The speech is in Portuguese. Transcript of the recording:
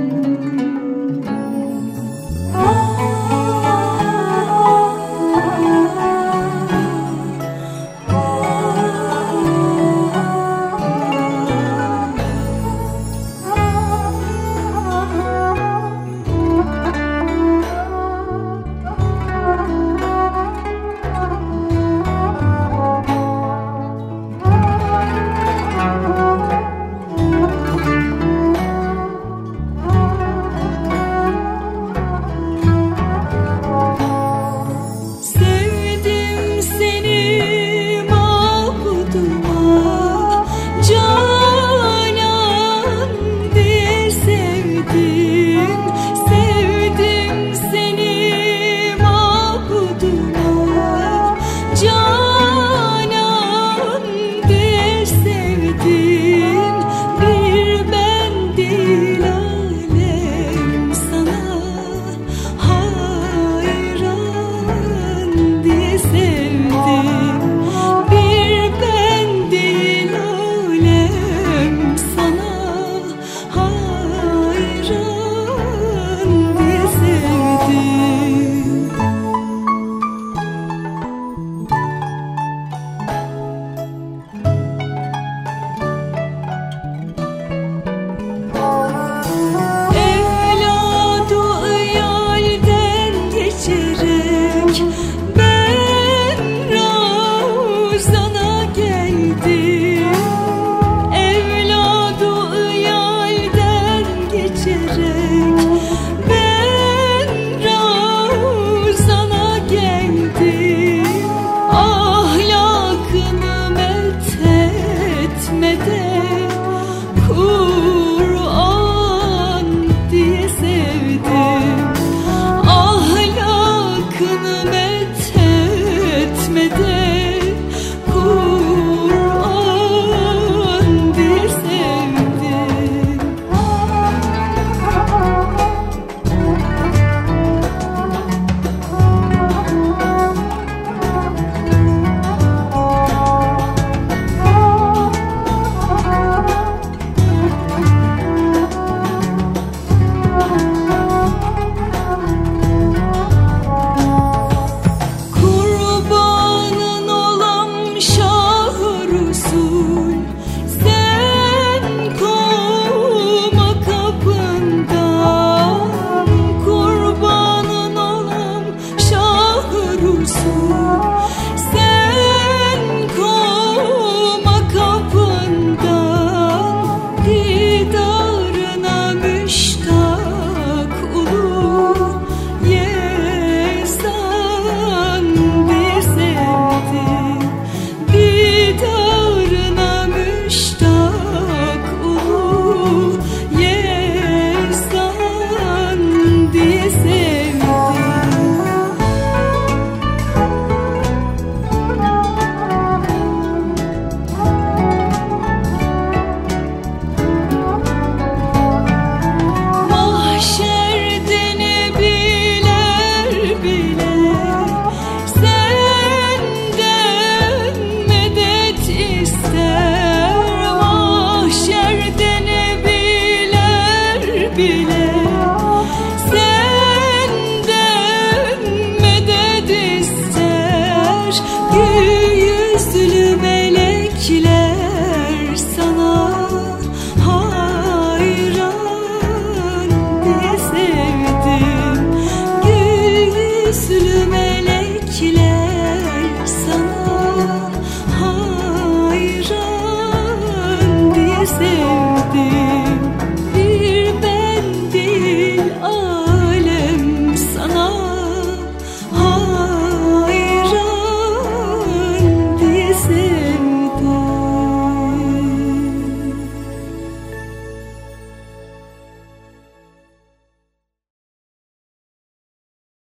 Música you.